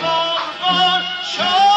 rojos, yo...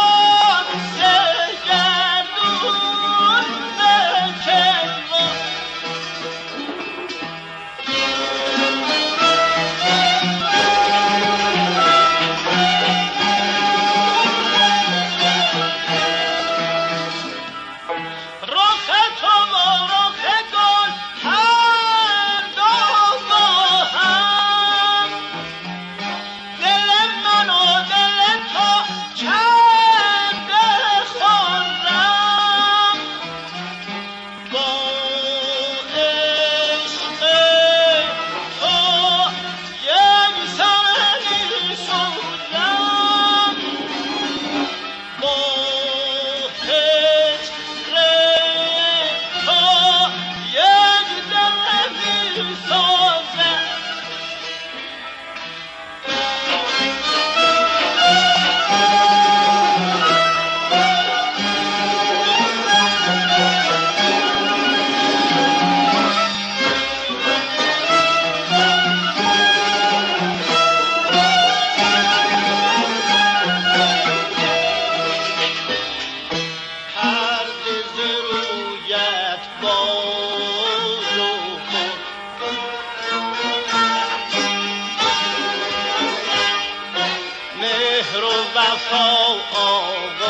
آغاز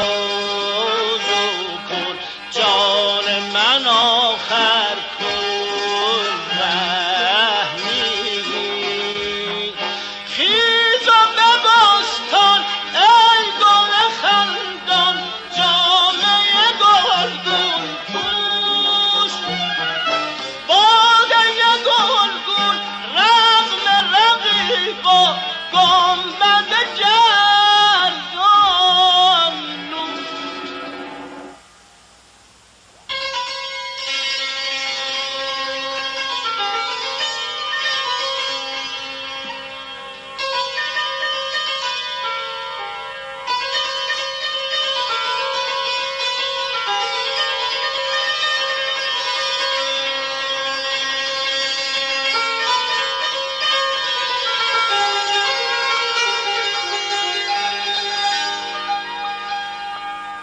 کن. جان من آخر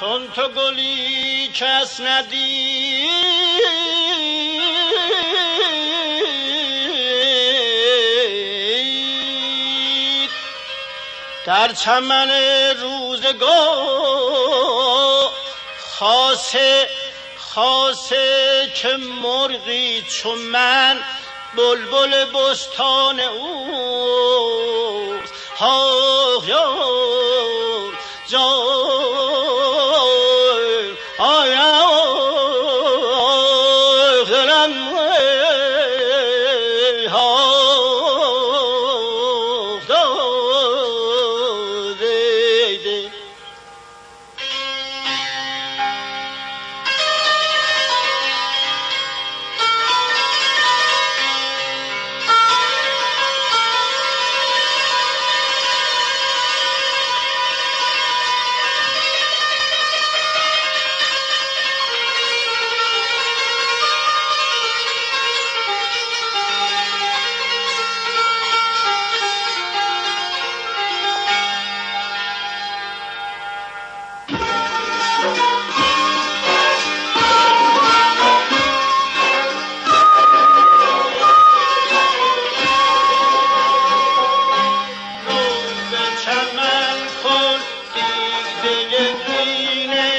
تو گلی کس ندید. در چمن روزگار خاصه خاصه که مرغی چون من بلبل بستان اوست ها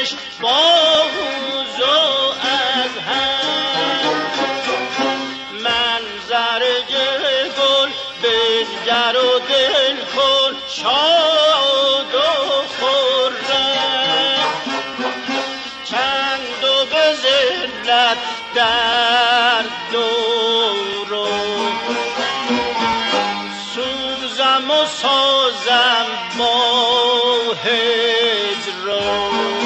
عشق با حوزو از هم منظر گل بنگر و دل کن شاد و خورم چند و به ذلت در دورو سوزم و سازم با هجران.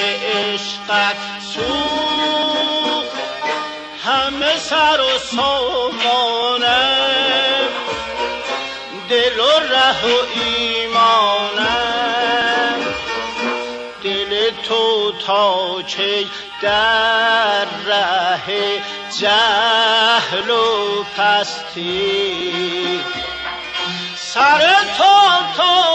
عشقت سوخت. همه سر و سامانم دل و ره و ایمانم دل تو تا چه در ره جهل و پستی. سر تو تا